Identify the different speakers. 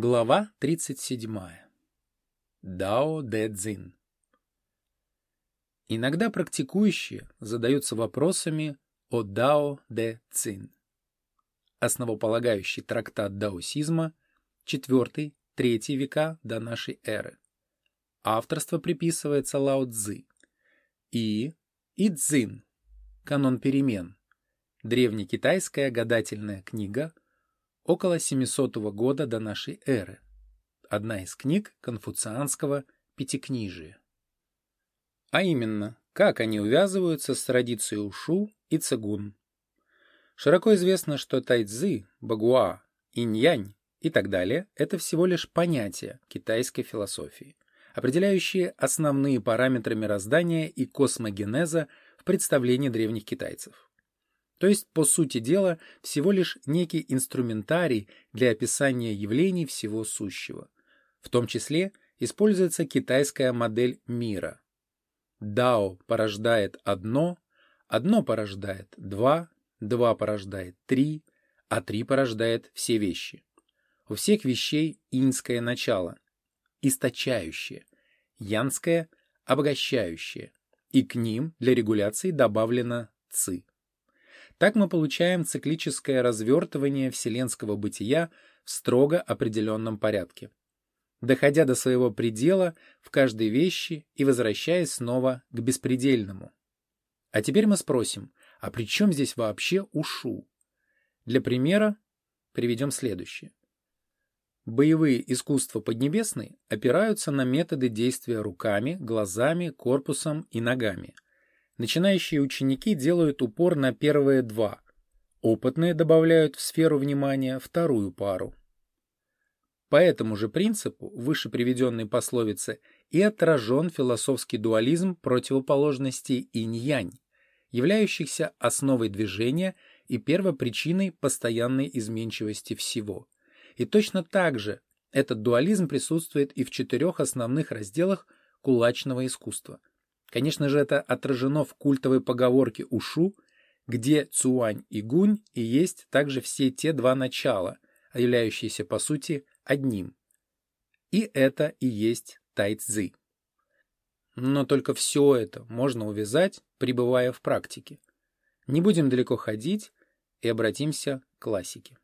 Speaker 1: Глава 37. Дао Дэ Цзин. Иногда практикующие задаются вопросами о Дао Дэ Цин. Основополагающий трактат даосизма, 4-3 века до нашей эры. Авторство приписывается Лао Цзы. И И Цзин, канон перемен, древнекитайская гадательная книга – около 700 года до нашей эры. Одна из книг конфуцианского пятикнижия. А именно, как они увязываются с традицией ушу и цигун. Широко известно, что тайцзы, багуа, инь-янь и так далее – это всего лишь понятия китайской философии, определяющие основные параметры мироздания и космогенеза в представлении древних китайцев. То есть, по сути дела, всего лишь некий инструментарий для описания явлений всего сущего. В том числе используется китайская модель мира. Дао порождает одно, одно порождает два, два порождает три, а три порождает все вещи. У всех вещей инское начало, источающее, янское – обогащающее, и к ним для регуляции добавлено ци. Так мы получаем циклическое развертывание вселенского бытия в строго определенном порядке, доходя до своего предела в каждой вещи и возвращаясь снова к беспредельному. А теперь мы спросим, а при чем здесь вообще ушу? Для примера приведем следующее. Боевые искусства Поднебесной опираются на методы действия руками, глазами, корпусом и ногами – Начинающие ученики делают упор на первые два. Опытные добавляют в сферу внимания вторую пару. По этому же принципу выше приведенной пословице и отражен философский дуализм противоположностей инь-янь, являющихся основой движения и первопричиной постоянной изменчивости всего. И точно так же этот дуализм присутствует и в четырех основных разделах кулачного искусства – Конечно же, это отражено в культовой поговорке Ушу, где Цуань и Гунь и есть также все те два начала, являющиеся по сути одним. И это и есть тайцзы. Но только все это можно увязать, пребывая в практике. Не будем далеко ходить и обратимся к классике.